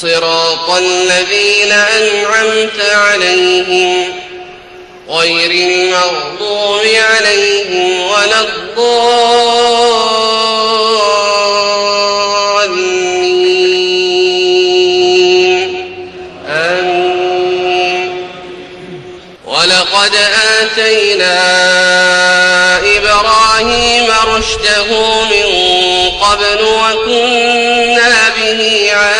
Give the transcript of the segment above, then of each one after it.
صراط الذين أنعمت عليهم غير المغضوب عليهم ولا الضالين. آمين. ولقد آتينا إبراهيم رشده من قبل وكنا به عالمين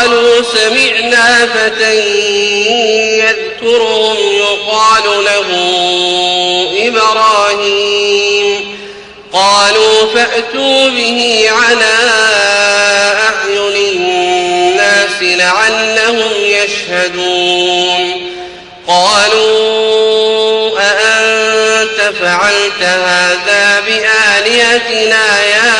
قالوا سمعنا فتى يذكرهم يقال له إبراهيم. قالوا فأتوا به على أعين الناس لعلهم يشهدون. قالوا أأنت فعلت هذا بآلهتنا يا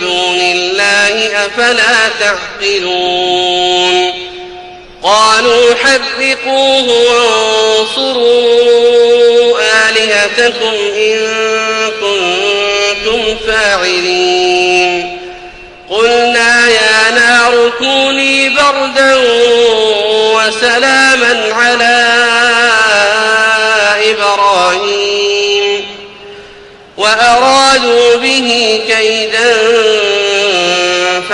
دون الله أفلا تعقلون قالوا حرقوه وانصروا آلهتكم إن كنتم فاعلين قلنا يا نار كوني بردا وسلاما على إبراهيم وأرادوا به كيدا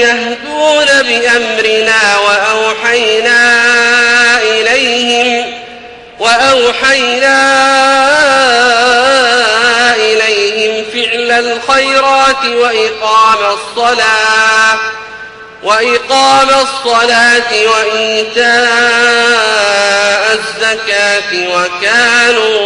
يهدون بأمرنا وأوحينا إليهم وأوحينا إليهم فعل الخيرات وإقام الصلاة وإقام الصلاة وإيتاء الزكاة وكانوا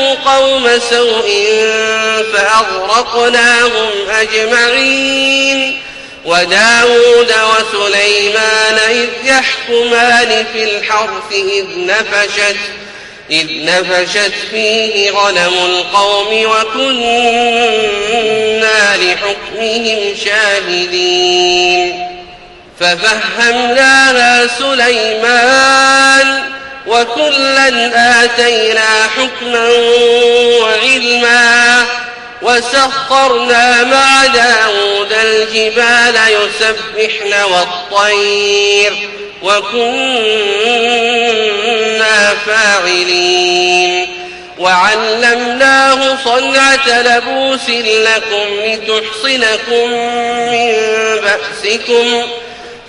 قوم سوء فأغرقناهم أجمعين وداود وسليمان إذ يحكمان في الحرث إذ نفشت إذ نفشت فيه غنم القوم وكنا لحكمهم شاهدين ففهمناها سليمان وكلا آتينا حكما وعلما وسخرنا مع داود الجبال يسبحن والطير وكنا فاعلين وعلمناه صنعة لبوس لكم لتحصنكم من بأسكم